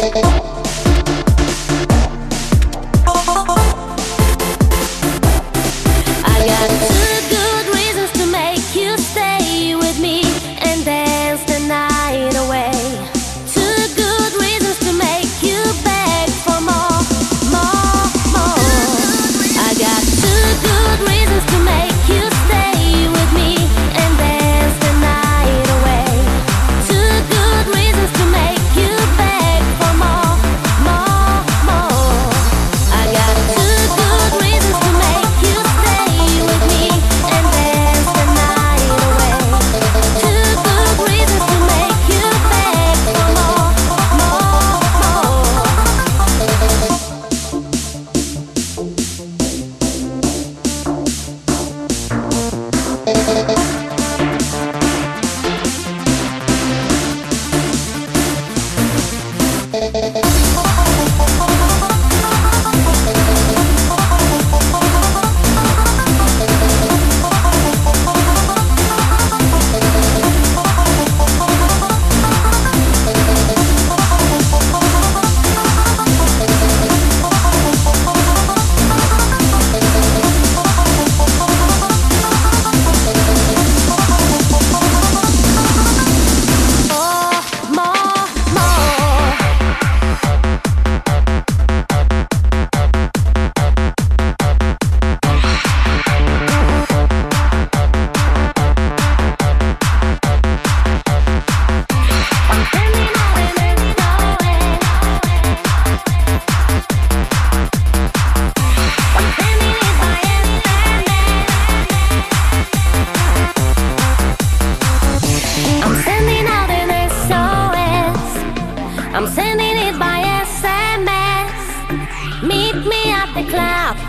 Música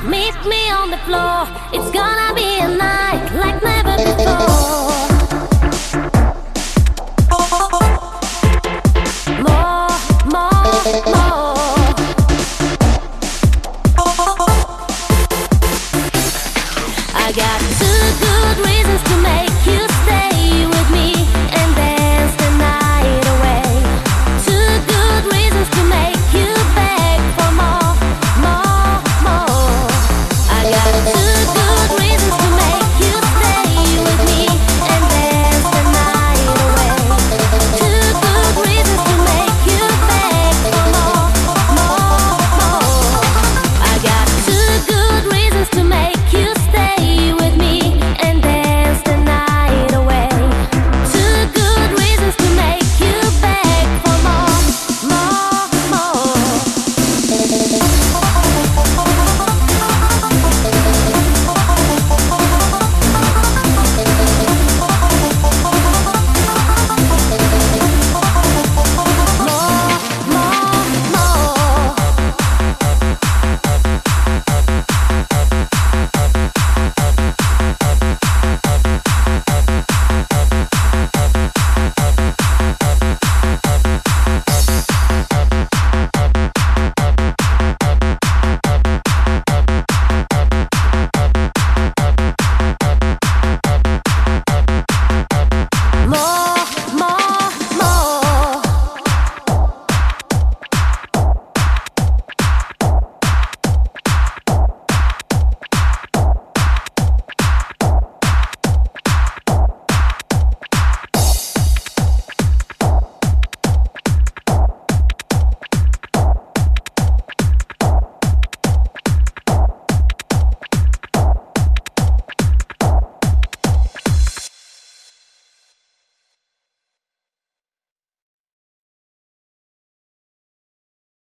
meet me on the floor. It's gonna be a night like never before.